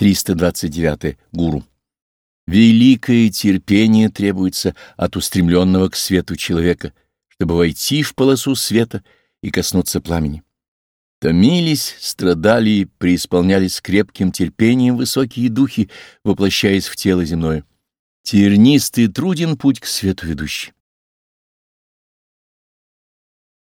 329. Гуру. Великое терпение требуется от устремленного к свету человека, чтобы войти в полосу света и коснуться пламени. Томились, страдали и преисполнялись крепким терпением высокие духи, воплощаясь в тело земное. Тернистый труден путь к свету ведущий.